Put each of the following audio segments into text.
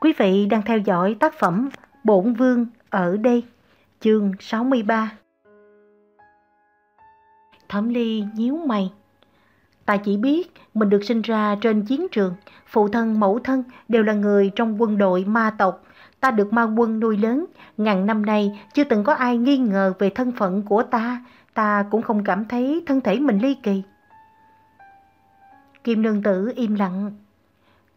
Quý vị đang theo dõi tác phẩm Bổn Vương ở đây, chương 63. Thẩm Ly nhíu mày. Ta chỉ biết mình được sinh ra trên chiến trường, phụ thân mẫu thân đều là người trong quân đội ma tộc. Ta được ma quân nuôi lớn, ngàn năm nay chưa từng có ai nghi ngờ về thân phận của ta, ta cũng không cảm thấy thân thể mình ly kỳ. Kim nương tử im lặng.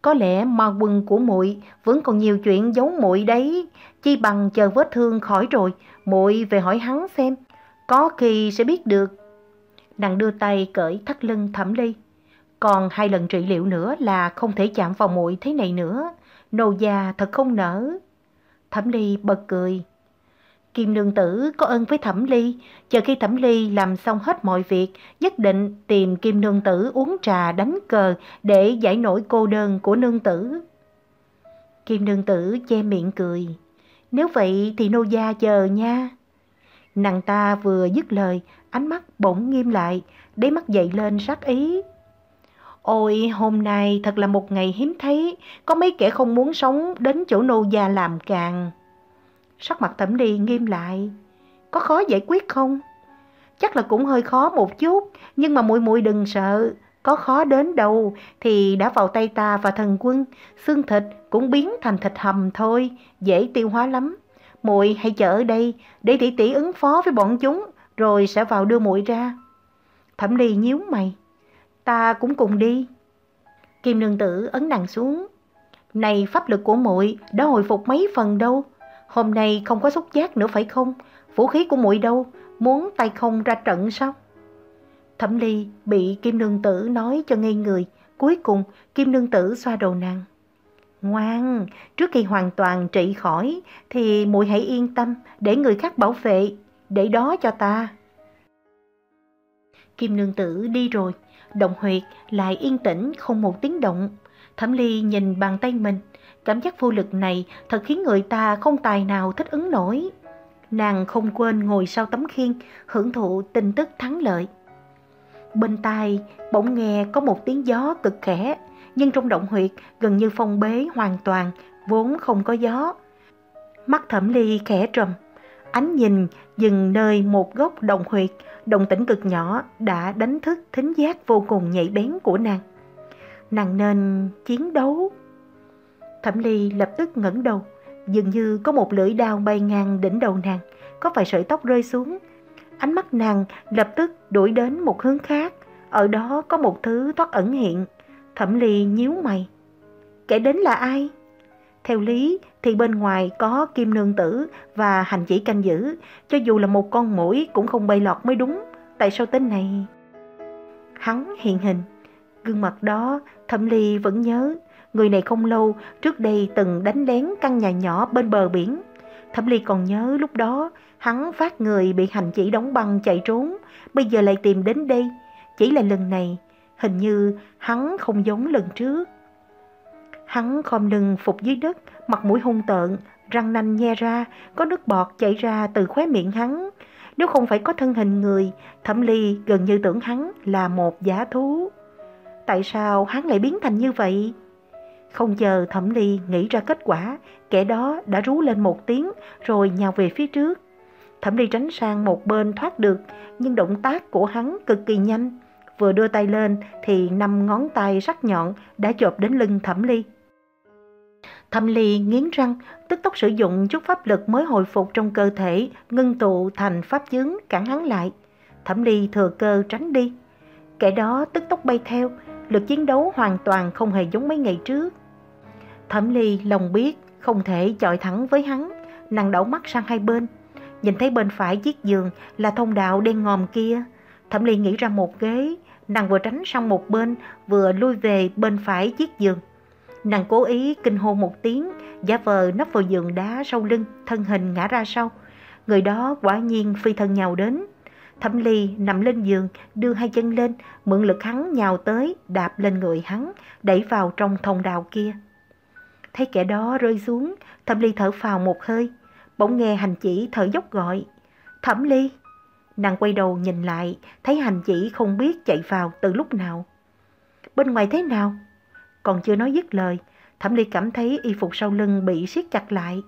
Có lẽ ma quân của muội vẫn còn nhiều chuyện giấu muội đấy, chi bằng chờ vết thương khỏi rồi, muội về hỏi hắn xem, có khi sẽ biết được. Nàng đưa tay cởi thắt lưng thẩm ly. Còn hai lần trị liệu nữa là không thể chạm vào muội thế này nữa. Nô già thật không nỡ. Thẩm ly bật cười. Kim nương tử có ơn với Thẩm Ly, chờ khi Thẩm Ly làm xong hết mọi việc, nhất định tìm Kim nương tử uống trà đánh cờ để giải nổi cô đơn của nương tử. Kim nương tử che miệng cười. Nếu vậy thì nô gia chờ nha. Nàng ta vừa dứt lời, ánh mắt bỗng nghiêm lại, đáy mắt dậy lên sắc ý. Ôi, hôm nay thật là một ngày hiếm thấy, có mấy kẻ không muốn sống đến chỗ nô gia làm càng. Sắc mặt thẩm ly nghiêm lại. Có khó giải quyết không? Chắc là cũng hơi khó một chút, nhưng mà muội muội đừng sợ. Có khó đến đâu thì đã vào tay ta và thần quân, xương thịt cũng biến thành thịt hầm thôi, dễ tiêu hóa lắm. Muội hãy chờ ở đây để tỷ tỷ ứng phó với bọn chúng, rồi sẽ vào đưa muội ra. Thẩm ly nhíu mày. Ta cũng cùng đi. Kim nương tử ấn nàng xuống. Này pháp lực của muội đã hồi phục mấy phần đâu. Hôm nay không có xúc giác nữa phải không? Vũ khí của muội đâu? Muốn tay không ra trận sao? Thẩm Ly bị Kim Nương Tử nói cho ngây người. Cuối cùng Kim Nương Tử xoa đầu nàng. Ngoan, trước khi hoàn toàn trị khỏi thì muội hãy yên tâm để người khác bảo vệ, để đó cho ta. Kim Nương Tử đi rồi, động huyệt lại yên tĩnh không một tiếng động. Thẩm Ly nhìn bàn tay mình, Cảm giác vô lực này thật khiến người ta không tài nào thích ứng nổi. Nàng không quên ngồi sau tấm khiên, hưởng thụ tin tức thắng lợi. Bên tai bỗng nghe có một tiếng gió cực khẽ, nhưng trong động huyệt gần như phong bế hoàn toàn, vốn không có gió. Mắt thẩm ly khẽ trầm, ánh nhìn dừng nơi một góc động huyệt, động tĩnh cực nhỏ đã đánh thức thính giác vô cùng nhạy bén của nàng. Nàng nên chiến đấu. Thẩm Ly lập tức ngẩng đầu, dường như có một lưỡi dao bay ngang đỉnh đầu nàng, có vài sợi tóc rơi xuống. Ánh mắt nàng lập tức đuổi đến một hướng khác, ở đó có một thứ thoát ẩn hiện. Thẩm Ly nhíu mày. Kẻ đến là ai? Theo lý thì bên ngoài có kim nương tử và hành chỉ canh giữ, cho dù là một con mũi cũng không bay lọt mới đúng. Tại sao tên này? Hắn hiện hình, gương mặt đó Thẩm Ly vẫn nhớ Người này không lâu trước đây từng đánh lén căn nhà nhỏ bên bờ biển. Thẩm Ly còn nhớ lúc đó hắn phát người bị hành chỉ đóng băng chạy trốn, bây giờ lại tìm đến đây. Chỉ là lần này, hình như hắn không giống lần trước. Hắn khom lưng phục dưới đất, mặt mũi hung tợn, răng nanh nhe ra, có nước bọt chảy ra từ khóe miệng hắn. Nếu không phải có thân hình người, Thẩm Ly gần như tưởng hắn là một giả thú. Tại sao hắn lại biến thành như vậy? Không chờ Thẩm Ly nghĩ ra kết quả, kẻ đó đã rú lên một tiếng rồi nhào về phía trước. Thẩm Ly tránh sang một bên thoát được, nhưng động tác của hắn cực kỳ nhanh. Vừa đưa tay lên thì năm ngón tay sắc nhọn đã chộp đến lưng Thẩm Ly. Thẩm Ly nghiến răng, tức tốc sử dụng chút pháp lực mới hồi phục trong cơ thể, ngưng tụ thành pháp chướng cản hắn lại. Thẩm Ly thừa cơ tránh đi. Kẻ đó tức tốc bay theo, lực chiến đấu hoàn toàn không hề giống mấy ngày trước. Thẩm Ly lòng biết không thể chọi thẳng với hắn, nàng đảo mắt sang hai bên. Nhìn thấy bên phải chiếc giường là thông đạo đen ngòm kia. Thẩm Ly nghĩ ra một ghế, nàng vừa tránh sang một bên, vừa lui về bên phải chiếc giường. Nàng cố ý kinh hô một tiếng, giả vờ nấp vào giường đá sau lưng, thân hình ngã ra sau. Người đó quả nhiên phi thân nhào đến. Thẩm Ly nằm lên giường, đưa hai chân lên, mượn lực hắn nhào tới, đạp lên người hắn, đẩy vào trong thông đạo kia. Thấy kẻ đó rơi xuống, Thẩm Ly thở phào một hơi, bỗng nghe hành chỉ thở dốc gọi. Thẩm Ly! Nàng quay đầu nhìn lại, thấy hành chỉ không biết chạy vào từ lúc nào. Bên ngoài thế nào? Còn chưa nói dứt lời, Thẩm Ly cảm thấy y phục sau lưng bị siết chặt lại.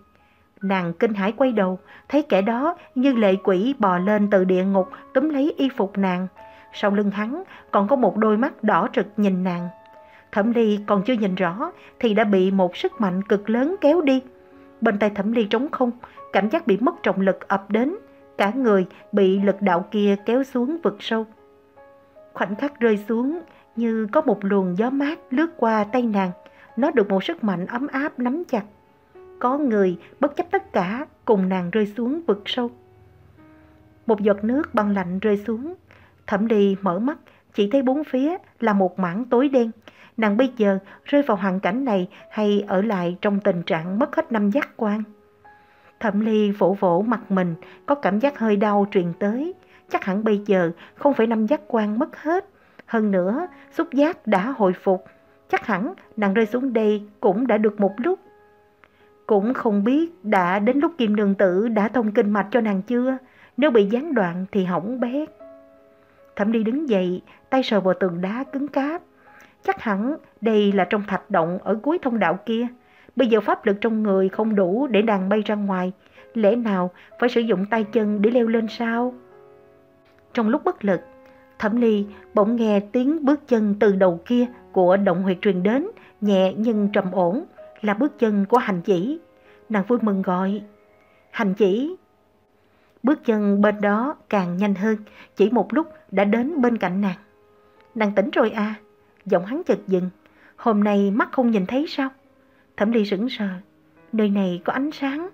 Nàng kinh hãi quay đầu, thấy kẻ đó như lệ quỷ bò lên từ địa ngục túm lấy y phục nàng. Sau lưng hắn còn có một đôi mắt đỏ trực nhìn nàng. Thẩm Ly còn chưa nhìn rõ thì đã bị một sức mạnh cực lớn kéo đi. Bên tay Thẩm Ly trống không, cảm giác bị mất trọng lực ập đến. Cả người bị lực đạo kia kéo xuống vực sâu. Khoảnh khắc rơi xuống như có một luồng gió mát lướt qua tay nàng. Nó được một sức mạnh ấm áp nắm chặt. Có người bất chấp tất cả cùng nàng rơi xuống vực sâu. Một giọt nước băng lạnh rơi xuống. Thẩm Ly mở mắt, chỉ thấy bốn phía là một mảng tối đen. Nàng bây giờ rơi vào hoàn cảnh này hay ở lại trong tình trạng mất hết năm giác quan. Thẩm Ly vỗ vỗ mặt mình, có cảm giác hơi đau truyền tới. Chắc hẳn bây giờ không phải năm giác quan mất hết. Hơn nữa, xúc giác đã hồi phục. Chắc hẳn nàng rơi xuống đây cũng đã được một lúc. Cũng không biết đã đến lúc Kim Đường Tử đã thông kinh mạch cho nàng chưa. Nếu bị gián đoạn thì hỏng bét. Thẩm Ly đứng dậy, tay sờ vào tường đá cứng cáp. Chắc hẳn đây là trong thạch động ở cuối thông đạo kia. Bây giờ pháp lực trong người không đủ để đàn bay ra ngoài. Lẽ nào phải sử dụng tay chân để leo lên sao? Trong lúc bất lực, Thẩm Ly bỗng nghe tiếng bước chân từ đầu kia của động huyệt truyền đến, nhẹ nhưng trầm ổn, là bước chân của hành chỉ. Nàng vui mừng gọi, hành chỉ. Bước chân bên đó càng nhanh hơn, chỉ một lúc đã đến bên cạnh nàng. Nàng tỉnh rồi à, giọng hắn chợt dừng, hôm nay mắt không nhìn thấy sao? Thẩm Ly sững sờ, nơi này có ánh sáng.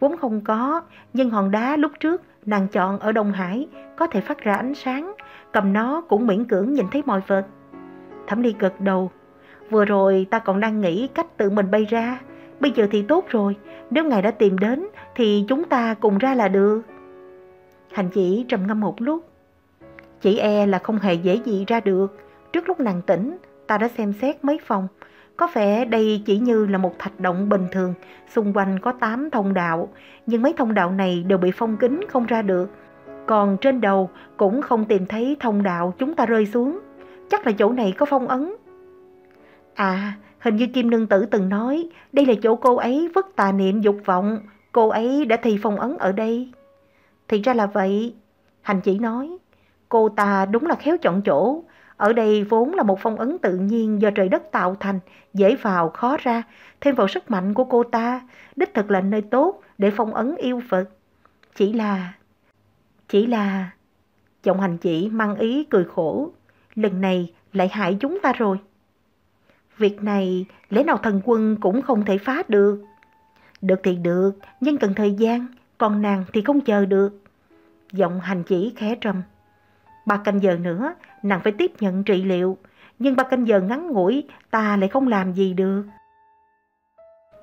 Vốn không có, nhưng hòn đá lúc trước nàng chọn ở Đông Hải có thể phát ra ánh sáng, cầm nó cũng miễn cưỡng nhìn thấy mọi vật. Thẩm Ly gật đầu, vừa rồi ta còn đang nghĩ cách tự mình bay ra, bây giờ thì tốt rồi, nếu ngài đã tìm đến thì chúng ta cùng ra là được. Hành chỉ trầm ngâm một lúc, chỉ e là không hề dễ gì ra được, trước lúc nàng tỉnh ta đã xem xét mấy phòng, có vẻ đây chỉ như là một thạch động bình thường, xung quanh có 8 thông đạo, nhưng mấy thông đạo này đều bị phong kín không ra được. Còn trên đầu cũng không tìm thấy thông đạo chúng ta rơi xuống. Chắc là chỗ này có phong ấn. À, hình như Kim Nương Tử từng nói, đây là chỗ cô ấy vất tà niệm dục vọng, cô ấy đã thi phong ấn ở đây. Thì ra là vậy, hành chỉ nói, cô ta đúng là khéo chọn chỗ, ở đây vốn là một phong ấn tự nhiên do trời đất tạo thành, dễ vào khó ra, thêm vào sức mạnh của cô ta, đích thực là nơi tốt để phong ấn yêu Phật. Chỉ là... Chỉ là... Giọng hành chỉ mang ý cười khổ, lần này lại hại chúng ta rồi. Việc này lẽ nào thần quân cũng không thể phá được. Được thì được, nhưng cần thời gian, còn nàng thì không chờ được. Giọng hành chỉ khẽ trầm. Ba canh giờ nữa, nàng phải tiếp nhận trị liệu. Nhưng ba canh giờ ngắn ngủi, ta lại không làm gì được.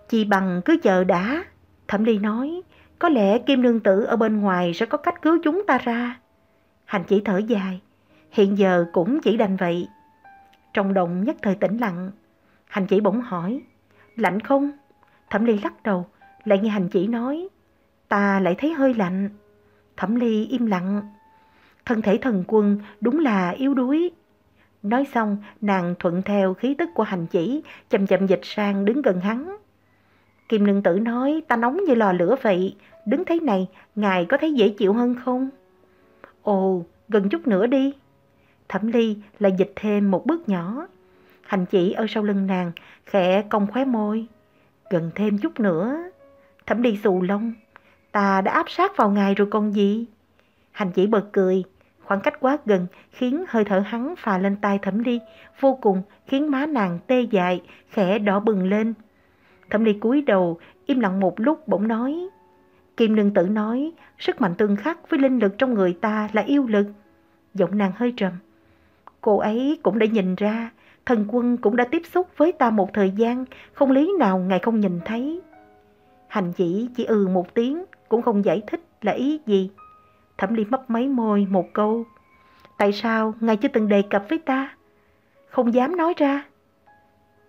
Chỉ bằng cứ chờ đã. Thẩm Ly nói, có lẽ Kim Nương Tử ở bên ngoài sẽ có cách cứu chúng ta ra. Hành chỉ thở dài, hiện giờ cũng chỉ đành vậy. Trong động nhất thời tĩnh lặng, hành chỉ bỗng hỏi, lạnh không? Thẩm Ly lắc đầu, lại nghe hành chỉ nói, ta lại thấy hơi lạnh. Thẩm Ly im lặng thân thể thần quân đúng là yếu đuối. Nói xong, nàng thuận theo khí tức của hành chỉ, chậm chậm dịch sang đứng gần hắn. Kim nương tử nói, ta nóng như lò lửa vậy, đứng thế này, ngài có thấy dễ chịu hơn không? Ồ, gần chút nữa đi. Thẩm ly lại dịch thêm một bước nhỏ. Hành chỉ ở sau lưng nàng, khẽ cong khóe môi. Gần thêm chút nữa. Thẩm ly xù lông. Ta đã áp sát vào ngài rồi còn gì? Hành chỉ bật cười. Khoảng cách quá gần khiến hơi thở hắn phà lên tai thẩm ly, vô cùng khiến má nàng tê dại, khẽ đỏ bừng lên. Thẩm ly cúi đầu, im lặng một lúc bỗng nói. Kim nương tử nói, sức mạnh tương khắc với linh lực trong người ta là yêu lực. Giọng nàng hơi trầm. Cô ấy cũng đã nhìn ra, thần quân cũng đã tiếp xúc với ta một thời gian, không lý nào ngài không nhìn thấy. Hành chỉ chỉ ừ một tiếng, cũng không giải thích là ý gì. Thẩm Ly mấp máy môi một câu. Tại sao ngài chưa từng đề cập với ta? Không dám nói ra.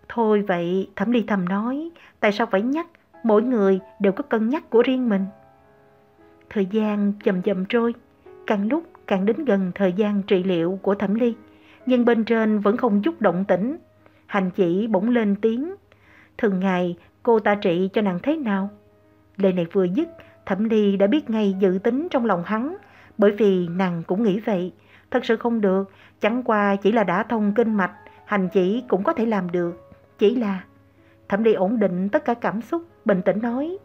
Thôi vậy, Thẩm Ly thầm nói, tại sao phải nhắc, mỗi người đều có cân nhắc của riêng mình. Thời gian chậm chậm trôi, càng lúc càng đến gần thời gian trị liệu của Thẩm Ly, nhưng bên trên vẫn không chút động tĩnh. Hành chỉ bỗng lên tiếng, Thường ngày cô ta trị cho nàng thế nào? Lời này vừa dứt, Thẩm Ly đã biết ngay dự tính trong lòng hắn, bởi vì nàng cũng nghĩ vậy. Thật sự không được, chẳng qua chỉ là đã thông kinh mạch, hành chỉ cũng có thể làm được. Chỉ là... Thẩm Ly ổn định tất cả cảm xúc, bình tĩnh nói.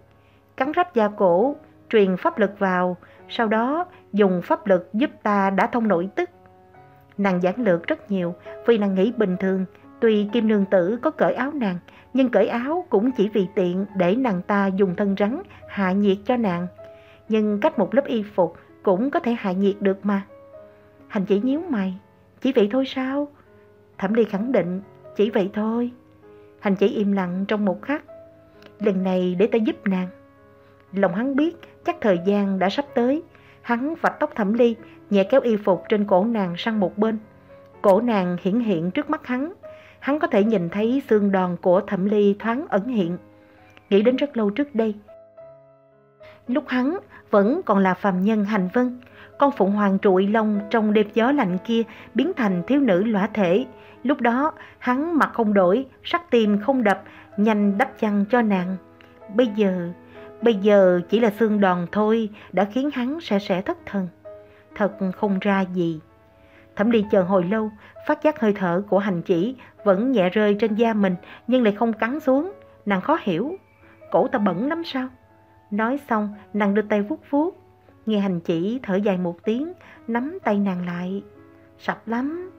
Cắn rách da cổ, truyền pháp lực vào, sau đó dùng pháp lực giúp ta đã thông nội tức. Nàng giảng lược rất nhiều vì nàng nghĩ bình thường, tuy kim nương tử có cởi áo nàng, nhưng cởi áo cũng chỉ vì tiện để nàng ta dùng thân rắn hạ nhiệt cho nàng. Nhưng cách một lớp y phục cũng có thể hạ nhiệt được mà. Hành chỉ nhíu mày, chỉ vậy thôi sao? Thẩm Ly khẳng định, chỉ vậy thôi. Hành chỉ im lặng trong một khắc. Lần này để ta giúp nàng. Lòng hắn biết chắc thời gian đã sắp tới. Hắn vạch tóc Thẩm Ly, nhẹ kéo y phục trên cổ nàng sang một bên. Cổ nàng hiển hiện trước mắt hắn. Hắn có thể nhìn thấy xương đòn của Thẩm Ly thoáng ẩn hiện. Nghĩ đến rất lâu trước đây. Lúc hắn vẫn còn là phàm nhân hành vân, con phụng hoàng trụi lông trong đêm gió lạnh kia biến thành thiếu nữ lõa thể. Lúc đó hắn mặt không đổi, sắc tim không đập, nhanh đắp chăn cho nàng. Bây giờ, bây giờ chỉ là xương đòn thôi đã khiến hắn sẽ sẽ thất thần. Thật không ra gì. Thẩm Ly chờ hồi lâu, phát giác hơi thở của hành chỉ vẫn nhẹ rơi trên da mình nhưng lại không cắn xuống. Nàng khó hiểu, cổ ta bẩn lắm sao? Nói xong, nàng đưa tay vuốt vuốt. Nghe hành chỉ thở dài một tiếng, nắm tay nàng lại. Sạch lắm.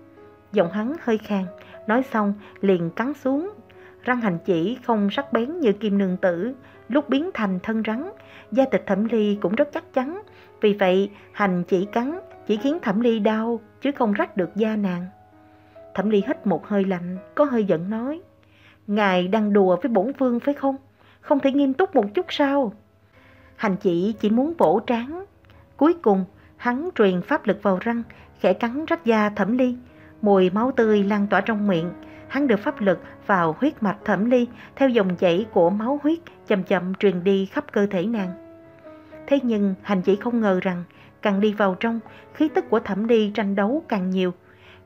Giọng hắn hơi khàn, nói xong liền cắn xuống. Răng hành chỉ không sắc bén như kim nương tử, lúc biến thành thân rắn. Gia tịch thẩm ly cũng rất chắc chắn. Vì vậy, hành chỉ cắn chỉ khiến thẩm ly đau, chứ không rách được da nàng. Thẩm ly hít một hơi lạnh, có hơi giận nói. Ngài đang đùa với bổn vương phải không? Không thể nghiêm túc một chút sao? Hành chỉ chỉ muốn vỗ trán. Cuối cùng, hắn truyền pháp lực vào răng, khẽ cắn rách da thẩm ly. Mùi máu tươi lan tỏa trong miệng. Hắn đưa pháp lực vào huyết mạch thẩm ly theo dòng chảy của máu huyết chậm chậm truyền đi khắp cơ thể nàng. Thế nhưng hành chỉ không ngờ rằng càng đi vào trong, khí tức của thẩm ly tranh đấu càng nhiều.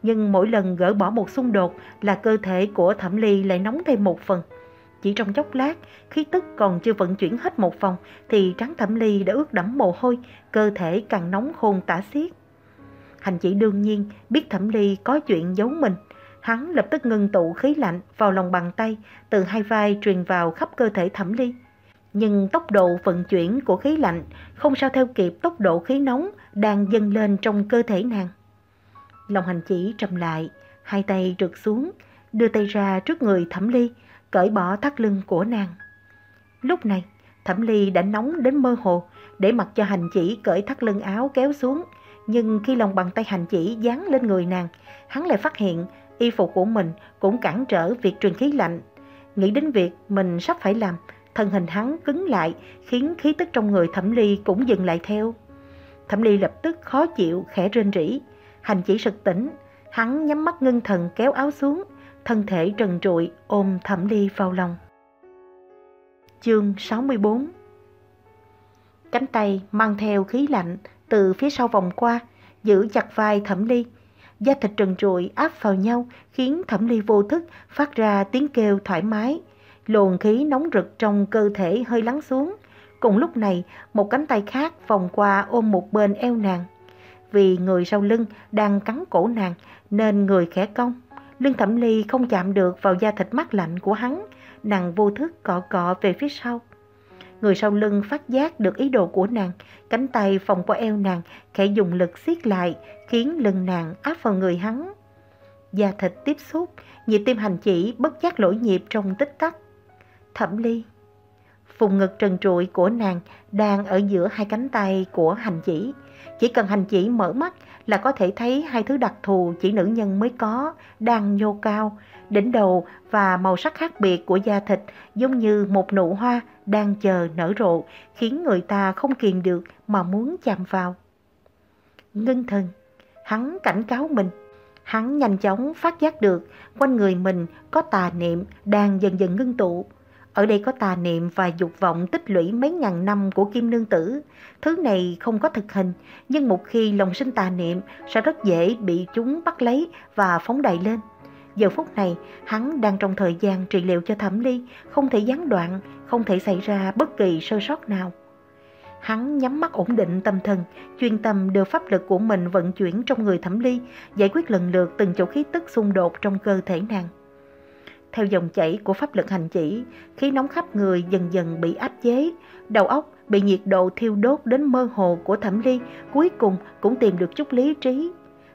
Nhưng mỗi lần gỡ bỏ một xung đột là cơ thể của thẩm ly lại nóng thêm một phần. Chỉ trong chốc lát, khí tức còn chưa vận chuyển hết một vòng thì trắng thẩm ly đã ướt đẫm mồ hôi, cơ thể càng nóng khôn tả xiết. Hành chỉ đương nhiên biết thẩm ly có chuyện giấu mình. Hắn lập tức ngưng tụ khí lạnh vào lòng bàn tay, từ hai vai truyền vào khắp cơ thể thẩm ly. Nhưng tốc độ vận chuyển của khí lạnh không sao theo kịp tốc độ khí nóng đang dâng lên trong cơ thể nàng. Lòng hành chỉ trầm lại, hai tay trượt xuống, đưa tay ra trước người thẩm ly, cởi bỏ thắt lưng của nàng. Lúc này, Thẩm Ly đã nóng đến mơ hồ, để mặc cho hành chỉ cởi thắt lưng áo kéo xuống. Nhưng khi lòng bàn tay hành chỉ dán lên người nàng, hắn lại phát hiện y phục của mình cũng cản trở việc truyền khí lạnh. Nghĩ đến việc mình sắp phải làm, thân hình hắn cứng lại, khiến khí tức trong người Thẩm Ly cũng dừng lại theo. Thẩm Ly lập tức khó chịu, khẽ rên rỉ. Hành chỉ sực tỉnh, hắn nhắm mắt ngưng thần kéo áo xuống, thân thể trần trụi ôm Thẩm Ly vào lòng. Chương 64 Cánh tay mang theo khí lạnh từ phía sau vòng qua, giữ chặt vai Thẩm Ly. Da thịt trần trụi áp vào nhau khiến Thẩm Ly vô thức phát ra tiếng kêu thoải mái. Luồng khí nóng rực trong cơ thể hơi lắng xuống. Cùng lúc này, một cánh tay khác vòng qua ôm một bên eo nàng. Vì người sau lưng đang cắn cổ nàng nên người khẽ cong. Lương Thẩm Ly không chạm được vào da thịt mát lạnh của hắn, nàng vô thức cọ cọ về phía sau. Người sau lưng phát giác được ý đồ của nàng, cánh tay phòng qua eo nàng, khẽ dùng lực siết lại, khiến lưng nàng áp vào người hắn. Da thịt tiếp xúc, nhịp tim hành chỉ bất giác lỗi nhịp trong tích tắc. Thẩm Ly Vùng ngực trần trụi của nàng đang ở giữa hai cánh tay của hành chỉ. Chỉ cần hành chỉ mở mắt là có thể thấy hai thứ đặc thù chỉ nữ nhân mới có đang nhô cao, đỉnh đầu và màu sắc khác biệt của da thịt giống như một nụ hoa đang chờ nở rộ, khiến người ta không kiềm được mà muốn chạm vào. Ngưng thần, hắn cảnh cáo mình. Hắn nhanh chóng phát giác được quanh người mình có tà niệm đang dần dần ngưng tụ. Ở đây có tà niệm và dục vọng tích lũy mấy ngàn năm của kim nương tử. Thứ này không có thực hình, nhưng một khi lòng sinh tà niệm sẽ rất dễ bị chúng bắt lấy và phóng đại lên. Giờ phút này, hắn đang trong thời gian trị liệu cho Thẩm Ly, không thể gián đoạn, không thể xảy ra bất kỳ sơ sót nào. Hắn nhắm mắt ổn định tâm thần, chuyên tâm đưa pháp lực của mình vận chuyển trong người Thẩm Ly, giải quyết lần lượt từng chỗ khí tức xung đột trong cơ thể nàng. Theo dòng chảy của pháp lực hành chỉ, khí nóng khắp người dần dần bị áp chế, đầu óc bị nhiệt độ thiêu đốt đến mơ hồ của Thẩm Ly, cuối cùng cũng tìm được chút lý trí.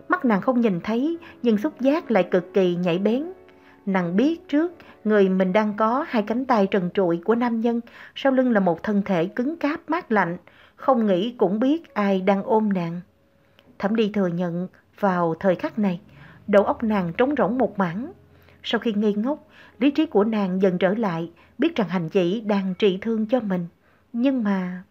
Mắt nàng không nhìn thấy, nhưng xúc giác lại cực kỳ nhạy bén. Nàng biết trước, người mình đang có hai cánh tay trần trụi của nam nhân, sau lưng là một thân thể cứng cáp mát lạnh, không nghĩ cũng biết ai đang ôm nàng. Thẩm Ly thừa nhận vào thời khắc này, đầu óc nàng trống rỗng một mảng. Sau khi ngây ngốc, lý trí của nàng dần trở lại, biết rằng hành chỉ đang trị thương cho mình. Nhưng mà...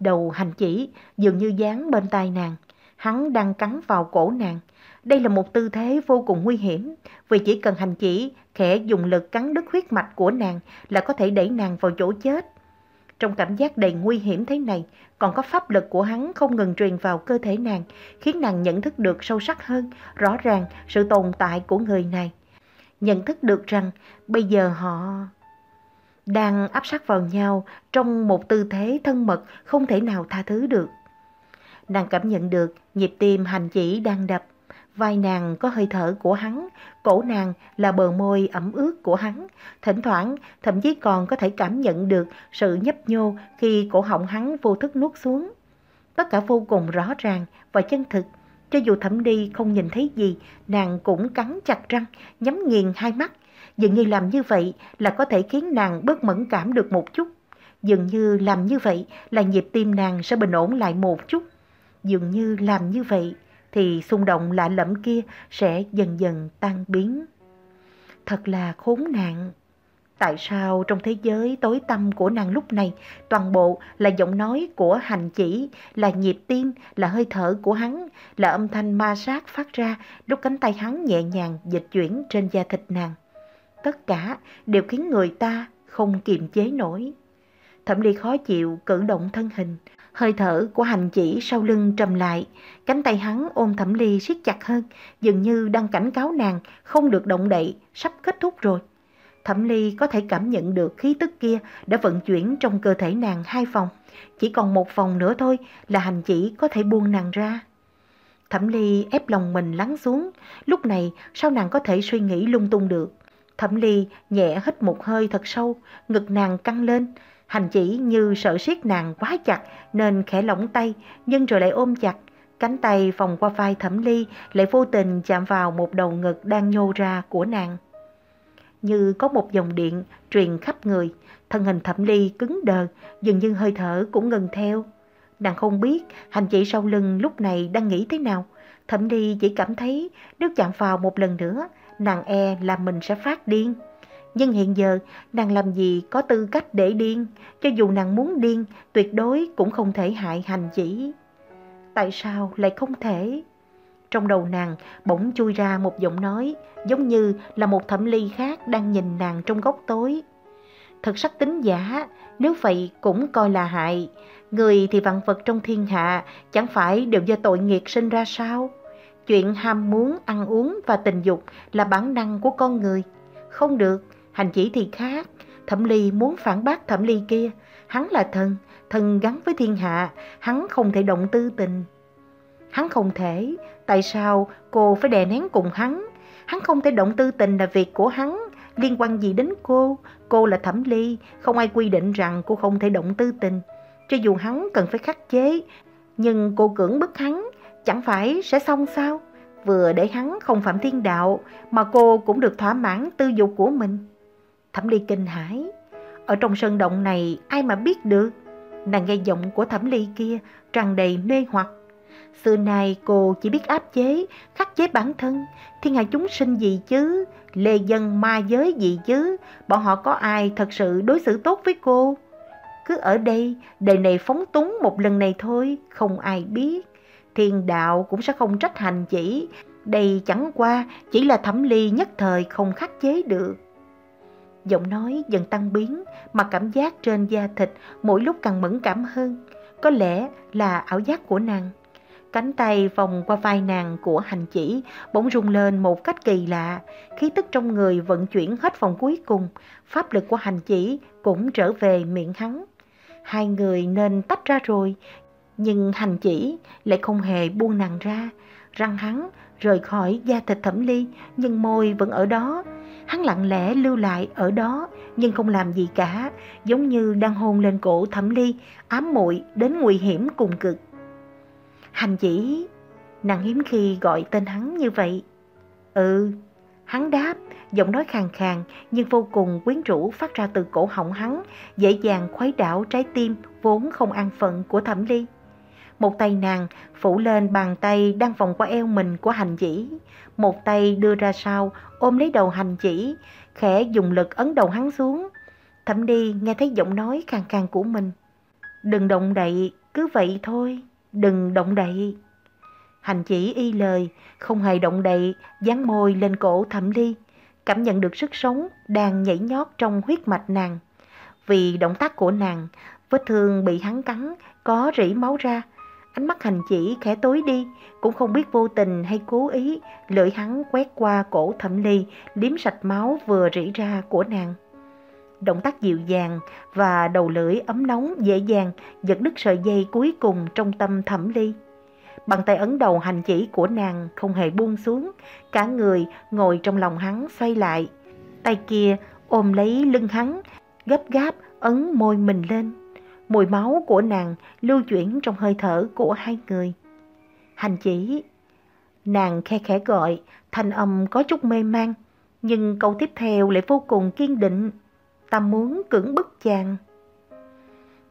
Đầu hành chỉ dường như dán bên tai nàng, hắn đang cắn vào cổ nàng. Đây là một tư thế vô cùng nguy hiểm, vì chỉ cần hành chỉ khẽ dùng lực cắn đứt huyết mạch của nàng là có thể đẩy nàng vào chỗ chết. Trong cảm giác đầy nguy hiểm thế này, còn có pháp lực của hắn không ngừng truyền vào cơ thể nàng, khiến nàng nhận thức được sâu sắc hơn, rõ ràng sự tồn tại của người này. Nhận thức được rằng bây giờ họ đang áp sát vào nhau trong một tư thế thân mật không thể nào tha thứ được. Nàng cảm nhận được nhịp tim hành chỉ đang đập, vai nàng có hơi thở của hắn, cổ nàng là bờ môi ẩm ướt của hắn, thỉnh thoảng thậm chí còn có thể cảm nhận được sự nhấp nhô khi cổ họng hắn vô thức nuốt xuống. Tất cả vô cùng rõ ràng và chân thực. Cho dù thẩm đi không nhìn thấy gì, nàng cũng cắn chặt răng, nhắm nghiền hai mắt. Dường như làm như vậy là có thể khiến nàng bớt mẫn cảm được một chút. Dường như làm như vậy là nhịp tim nàng sẽ bình ổn lại một chút. Dường như làm như vậy thì xung động lạ lẫm kia sẽ dần dần tan biến. Thật là khốn nạn. Tại sao trong thế giới tối tăm của nàng lúc này toàn bộ là giọng nói của hành chỉ, là nhịp tim, là hơi thở của hắn, là âm thanh ma sát phát ra lúc cánh tay hắn nhẹ nhàng dịch chuyển trên da thịt nàng. Tất cả đều khiến người ta không kiềm chế nổi. Thẩm ly khó chịu cử động thân hình, hơi thở của hành chỉ sau lưng trầm lại, cánh tay hắn ôm thẩm ly siết chặt hơn, dường như đang cảnh cáo nàng không được động đậy, sắp kết thúc rồi. Thẩm ly có thể cảm nhận được khí tức kia đã vận chuyển trong cơ thể nàng hai phòng, chỉ còn một phòng nữa thôi là hành chỉ có thể buông nàng ra. Thẩm ly ép lòng mình lắng xuống, lúc này sao nàng có thể suy nghĩ lung tung được. Thẩm ly nhẹ hít một hơi thật sâu, ngực nàng căng lên, Hành chỉ như sợ siết nàng quá chặt nên khẽ lỏng tay, nhưng rồi lại ôm chặt. Cánh tay vòng qua vai thẩm ly lại vô tình chạm vào một đầu ngực đang nhô ra của nàng. Như có một dòng điện truyền khắp người, thân hình thẩm ly cứng đờ, dường như hơi thở cũng ngừng theo. Nàng không biết hành chỉ sau lưng lúc này đang nghĩ thế nào. Thẩm ly chỉ cảm thấy nếu chạm vào một lần nữa, nàng e là mình sẽ phát điên. Nhưng hiện giờ nàng làm gì có tư cách để điên, cho dù nàng muốn điên, tuyệt đối cũng không thể hại hành chỉ. Tại sao lại không thể? Trong đầu nàng bỗng chui ra một giọng nói, giống như là một thẩm ly khác đang nhìn nàng trong góc tối. Thật sắc tính giả, nếu vậy cũng coi là hại. Người thì vạn vật trong thiên hạ, chẳng phải đều do tội nghiệt sinh ra sao? Chuyện ham muốn, ăn uống và tình dục là bản năng của con người. Không được, Hành chỉ thì khác, Thẩm Ly muốn phản bác Thẩm Ly kia, hắn là thần, thần gắn với thiên hạ, hắn không thể động tư tình. Hắn không thể, tại sao cô phải đè nén cùng hắn? Hắn không thể động tư tình là việc của hắn, liên quan gì đến cô? Cô là Thẩm Ly, không ai quy định rằng cô không thể động tư tình. Cho dù hắn cần phải khắc chế, nhưng cô cưỡng bức hắn, chẳng phải sẽ xong sao? Vừa để hắn không phạm thiên đạo, mà cô cũng được thỏa mãn tư dục của mình. Thẩm Ly kinh hãi. Ở trong sân động này ai mà biết được. Nàng nghe giọng của Thẩm Ly kia tràn đầy mê hoặc. Xưa nay cô chỉ biết áp chế, khắc chế bản thân. Thiên hạ chúng sinh gì chứ? Lê dân ma giới gì chứ? Bọn họ có ai thật sự đối xử tốt với cô? Cứ ở đây, đời này phóng túng một lần này thôi, không ai biết. Thiên đạo cũng sẽ không trách hành chỉ. Đây chẳng qua chỉ là thẩm ly nhất thời không khắc chế được. Giọng nói dần tăng biến, mà cảm giác trên da thịt mỗi lúc càng mẫn cảm hơn. Có lẽ là ảo giác của nàng. Cánh tay vòng qua vai nàng của hành chỉ bỗng rung lên một cách kỳ lạ, khí tức trong người vận chuyển hết vòng cuối cùng, pháp lực của hành chỉ cũng trở về miệng hắn. Hai người nên tách ra rồi, nhưng hành chỉ lại không hề buông nàng ra, răng hắn rời khỏi da thịt thẩm ly, nhưng môi vẫn ở đó. Hắn lặng lẽ lưu lại ở đó, nhưng không làm gì cả, giống như đang hôn lên cổ thẩm ly, ám muội đến nguy hiểm cùng cực. Hành chỉ, nàng hiếm khi gọi tên hắn như vậy. Ừ, hắn đáp, giọng nói khàn khàn nhưng vô cùng quyến rũ phát ra từ cổ họng hắn, dễ dàng khuấy đảo trái tim vốn không an phận của thẩm ly. Một tay nàng phủ lên bàn tay đang vòng qua eo mình của hành chỉ. Một tay đưa ra sau ôm lấy đầu hành chỉ, khẽ dùng lực ấn đầu hắn xuống. Thẩm đi nghe thấy giọng nói khàn khàn của mình. Đừng động đậy, cứ vậy thôi, đừng động đậy. Hành chỉ y lời, không hề động đậy, dán môi lên cổ thẩm ly, cảm nhận được sức sống đang nhảy nhót trong huyết mạch nàng. Vì động tác của nàng, vết thương bị hắn cắn, có rỉ máu ra, Ánh mắt hành chỉ khẽ tối đi, cũng không biết vô tình hay cố ý, lưỡi hắn quét qua cổ thẩm ly, liếm sạch máu vừa rỉ ra của nàng. Động tác dịu dàng và đầu lưỡi ấm nóng dễ dàng giật đứt sợi dây cuối cùng trong tâm thẩm ly. Bàn tay ấn đầu hành chỉ của nàng không hề buông xuống, cả người ngồi trong lòng hắn xoay lại. Tay kia ôm lấy lưng hắn, gấp gáp ấn môi mình lên mùi máu của nàng lưu chuyển trong hơi thở của hai người. Hành chỉ, nàng khe khẽ gọi, thanh âm có chút mê man, nhưng câu tiếp theo lại vô cùng kiên định. Ta muốn cưỡng bức chàng.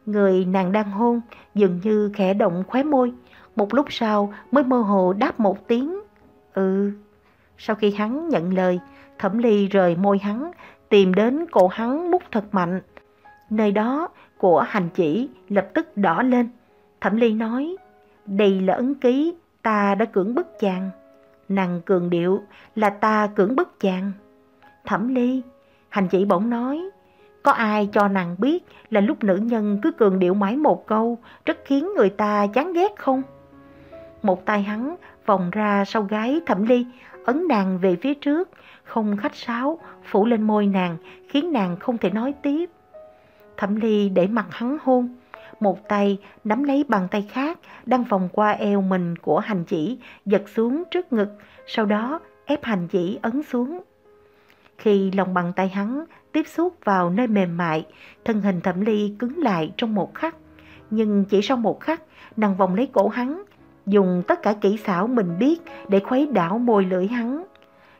Người nàng đang hôn dường như khẽ động khóe môi, một lúc sau mới mơ hồ đáp một tiếng. Ừ. Sau khi hắn nhận lời, thẩm ly rời môi hắn, tìm đến cổ hắn mút thật mạnh. Nơi đó của hành chỉ lập tức đỏ lên. Thẩm Ly nói, đây là ấn ký ta đã cưỡng bức chàng. Nàng cường điệu là ta cưỡng bức chàng. Thẩm Ly, hành chỉ bỗng nói, có ai cho nàng biết là lúc nữ nhân cứ cường điệu mãi một câu rất khiến người ta chán ghét không? Một tay hắn vòng ra sau gái thẩm ly, ấn nàng về phía trước, không khách sáo, phủ lên môi nàng, khiến nàng không thể nói tiếp. Thẩm Ly để mặt hắn hôn. Một tay nắm lấy bàn tay khác đang vòng qua eo mình của hành chỉ, giật xuống trước ngực, sau đó ép hành chỉ ấn xuống. Khi lòng bàn tay hắn tiếp xúc vào nơi mềm mại, thân hình thẩm ly cứng lại trong một khắc. Nhưng chỉ sau một khắc, nàng vòng lấy cổ hắn, dùng tất cả kỹ xảo mình biết để khuấy đảo môi lưỡi hắn.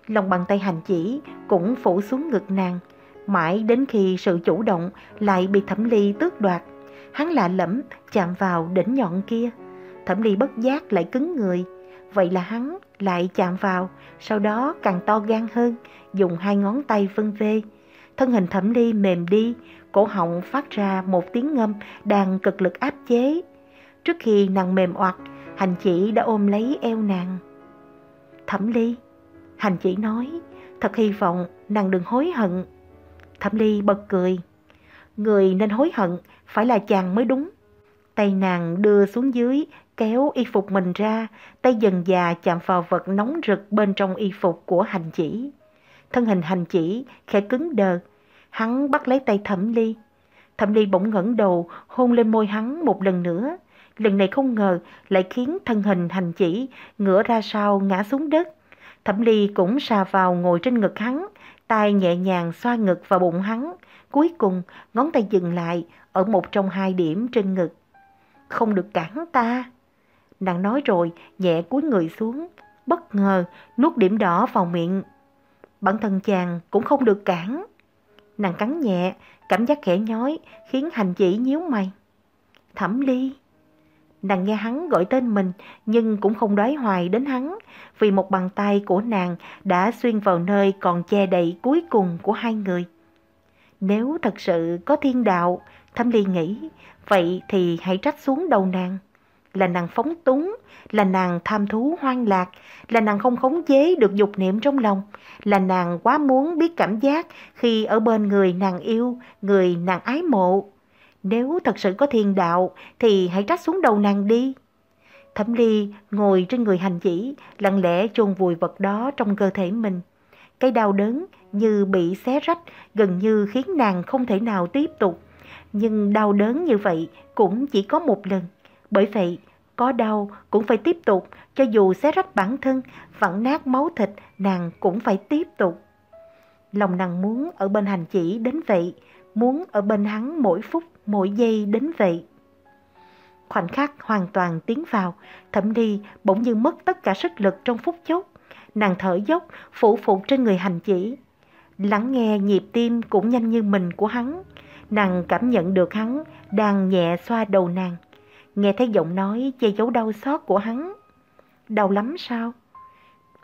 Lòng bàn tay hành chỉ cũng phủ xuống ngực nàng, Mãi đến khi sự chủ động lại bị thẩm ly tước đoạt, hắn lạ lẫm chạm vào đỉnh nhọn kia. Thẩm ly bất giác lại cứng người, vậy là hắn lại chạm vào, sau đó càng to gan hơn, dùng hai ngón tay vân vê. Thân hình thẩm ly mềm đi, cổ họng phát ra một tiếng ngâm đang cực lực áp chế. Trước khi nàng mềm oặt, hành chỉ đã ôm lấy eo nàng. Thẩm ly, hành chỉ nói, thật hy vọng nàng đừng hối hận. Thẩm Ly bật cười. Người nên hối hận, phải là chàng mới đúng. Tay nàng đưa xuống dưới, kéo y phục mình ra, tay dần già chạm vào vật nóng rực bên trong y phục của hành chỉ. Thân hình hành chỉ khẽ cứng đờ, hắn bắt lấy tay Thẩm Ly. Thẩm Ly bỗng ngẩng đầu, hôn lên môi hắn một lần nữa. Lần này không ngờ lại khiến thân hình hành chỉ ngửa ra sau ngã xuống đất. Thẩm Ly cũng xà vào ngồi trên ngực hắn, tay nhẹ nhàng xoa ngực và bụng hắn. Cuối cùng, ngón tay dừng lại ở một trong hai điểm trên ngực. Không được cản ta. Nàng nói rồi, nhẹ cúi người xuống. Bất ngờ, nuốt điểm đỏ vào miệng. Bản thân chàng cũng không được cản. Nàng cắn nhẹ, cảm giác khẽ nhói, khiến hành chỉ nhíu mày. Thẩm ly. Nàng nghe hắn gọi tên mình nhưng cũng không đoái hoài đến hắn vì một bàn tay của nàng đã xuyên vào nơi còn che đậy cuối cùng của hai người. Nếu thật sự có thiên đạo, Thẩm Ly nghĩ, vậy thì hãy trách xuống đầu nàng. Là nàng phóng túng, là nàng tham thú hoang lạc, là nàng không khống chế được dục niệm trong lòng, là nàng quá muốn biết cảm giác khi ở bên người nàng yêu, người nàng ái mộ. Nếu thật sự có thiên đạo thì hãy trách xuống đầu nàng đi. Thẩm Ly ngồi trên người hành chỉ, lặng lẽ chôn vùi vật đó trong cơ thể mình. Cái đau đớn như bị xé rách, gần như khiến nàng không thể nào tiếp tục. Nhưng đau đớn như vậy cũng chỉ có một lần. Bởi vậy, có đau cũng phải tiếp tục, cho dù xé rách bản thân, vặn nát máu thịt, nàng cũng phải tiếp tục. Lòng nàng muốn ở bên hành chỉ đến vậy, muốn ở bên hắn mỗi phút, mỗi giây đến vậy. Khoảnh khắc hoàn toàn tiến vào, thẩm đi bỗng như mất tất cả sức lực trong phút chốc. Nàng thở dốc, phủ phục trên người hành chỉ. Lắng nghe nhịp tim cũng nhanh như mình của hắn. Nàng cảm nhận được hắn đang nhẹ xoa đầu nàng. Nghe thấy giọng nói che giấu đau xót của hắn. Đau lắm sao?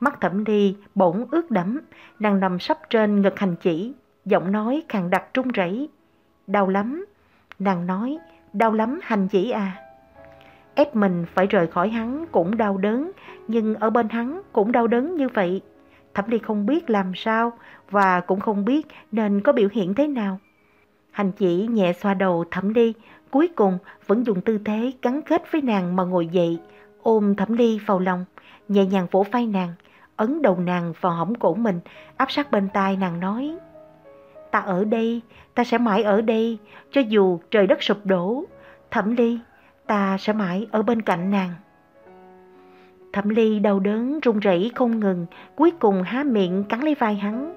Mắt thẩm đi bỗng ướt đẫm, nàng nằm sắp trên ngực hành chỉ, giọng nói càng đặc trung rẩy. Đau lắm, nàng nói, đau lắm hành chỉ à. Ép mình phải rời khỏi hắn cũng đau đớn, nhưng ở bên hắn cũng đau đớn như vậy. Thẩm Ly không biết làm sao và cũng không biết nên có biểu hiện thế nào. Hành chỉ nhẹ xoa đầu Thẩm Ly, cuối cùng vẫn dùng tư thế gắn kết với nàng mà ngồi dậy, ôm Thẩm Ly vào lòng, nhẹ nhàng vỗ vai nàng, ấn đầu nàng vào hõm cổ mình, áp sát bên tai nàng nói. Ta ở đây, ta sẽ mãi ở đây, cho dù trời đất sụp đổ. Thẩm Ly, ta sẽ mãi ở bên cạnh nàng. Thẩm Ly đau đớn run rẩy không ngừng, cuối cùng há miệng cắn lấy vai hắn.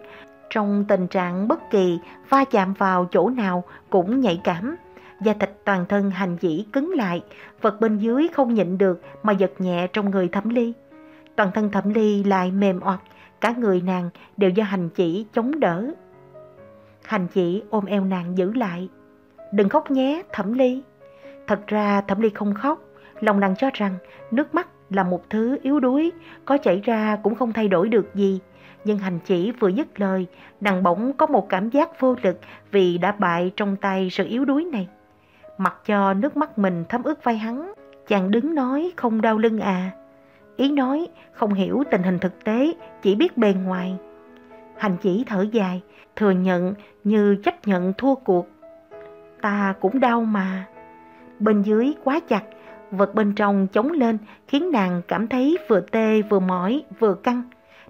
Trong tình trạng bất kỳ, va chạm vào chỗ nào cũng nhạy cảm. Da thịt toàn thân hành dĩ cứng lại, vật bên dưới không nhịn được mà giật nhẹ trong người Thẩm Ly. Toàn thân Thẩm Ly lại mềm oặt, cả người nàng đều do hành chỉ chống đỡ. Hành chỉ ôm eo nàng giữ lại. Đừng khóc nhé, Thẩm Ly. Thật ra Thẩm Ly không khóc, lòng nàng cho rằng nước mắt là một thứ yếu đuối, có chảy ra cũng không thay đổi được gì. Nhưng hành chỉ vừa dứt lời, nàng bỗng có một cảm giác vô lực vì đã bại trong tay sự yếu đuối này. Mặc cho nước mắt mình thấm ướt vai hắn, chàng đứng nói không đau lưng à. Ý nói không hiểu tình hình thực tế, chỉ biết bề ngoài. Hành chỉ thở dài, thừa nhận như chấp nhận thua cuộc. Ta cũng đau mà. Bên dưới quá chặt, vật bên trong chống lên khiến nàng cảm thấy vừa tê vừa mỏi vừa căng.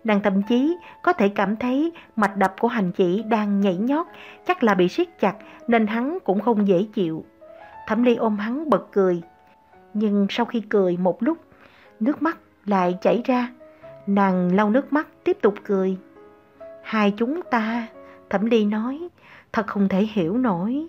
Nàng thậm chí có thể cảm thấy mạch đập của hành chỉ đang nhảy nhót, chắc là bị siết chặt nên hắn cũng không dễ chịu. Thẩm Ly ôm hắn bật cười. Nhưng sau khi cười một lúc, nước mắt lại chảy ra. Nàng lau nước mắt tiếp tục cười. Hai chúng ta, Thẩm Ly nói, thật không thể hiểu nổi.